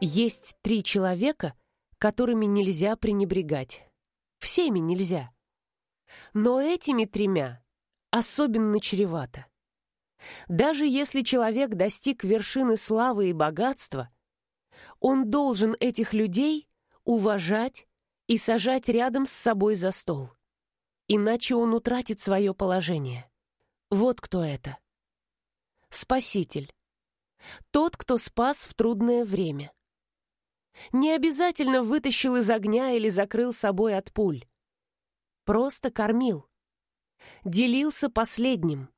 Есть три человека, которыми нельзя пренебрегать. Всеми нельзя. Но этими тремя особенно чревато. Даже если человек достиг вершины славы и богатства, он должен этих людей уважать и сажать рядом с собой за стол. Иначе он утратит свое положение. Вот кто это. Спаситель. Тот, кто спас в трудное время. Не обязательно вытащил из огня или закрыл собой от пуль. Просто кормил. Делился последним.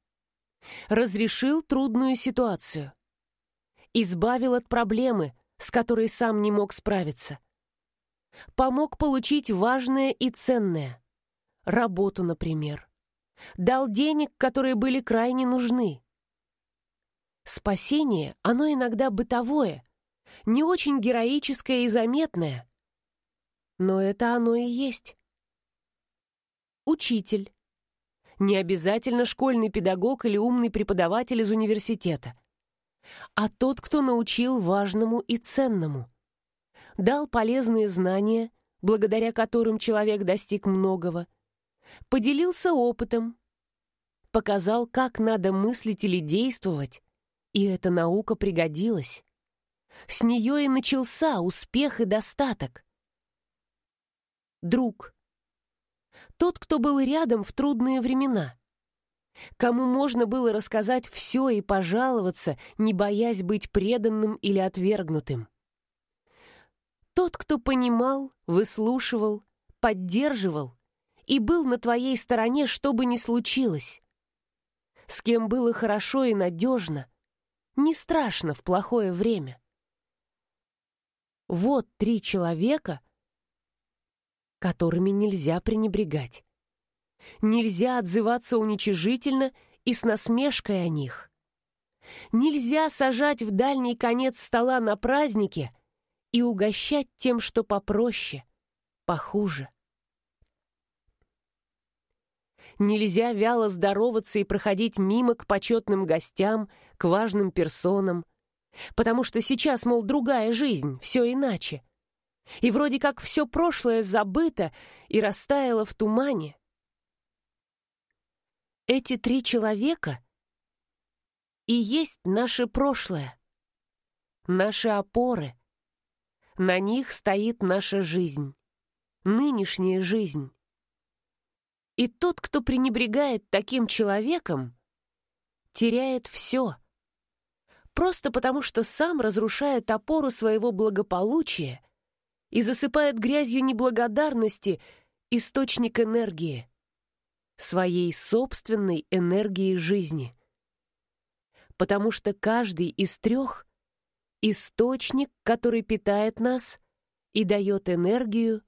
Разрешил трудную ситуацию. Избавил от проблемы, с которой сам не мог справиться. Помог получить важное и ценное. Работу, например. Дал денег, которые были крайне нужны. Спасение, оно иногда бытовое, не очень героическое и заметное. Но это оно и есть. Учитель. Не обязательно школьный педагог или умный преподаватель из университета, а тот, кто научил важному и ценному. Дал полезные знания, благодаря которым человек достиг многого. Поделился опытом. Показал, как надо мыслить или действовать, и эта наука пригодилась. С нее и начался успех и достаток. Друг. Тот, кто был рядом в трудные времена. Кому можно было рассказать все и пожаловаться, не боясь быть преданным или отвергнутым. Тот, кто понимал, выслушивал, поддерживал и был на твоей стороне, что бы ни случилось. С кем было хорошо и надежно, не страшно в плохое время. Вот три человека, которыми нельзя пренебрегать. Нельзя отзываться уничижительно и с насмешкой о них. Нельзя сажать в дальний конец стола на празднике и угощать тем, что попроще, похуже. Нельзя вяло здороваться и проходить мимо к почетным гостям, к важным персонам, потому что сейчас, мол, другая жизнь, все иначе. И вроде как все прошлое забыто и растаяло в тумане. Эти три человека и есть наше прошлое, наши опоры. На них стоит наша жизнь, нынешняя жизнь. И тот, кто пренебрегает таким человеком, теряет все. Просто потому, что сам разрушает опору своего благополучия и засыпает грязью неблагодарности источник энергии, своей собственной энергии жизни. Потому что каждый из трех — источник, который питает нас и дает энергию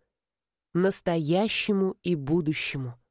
настоящему и будущему.